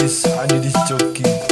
This is this joking.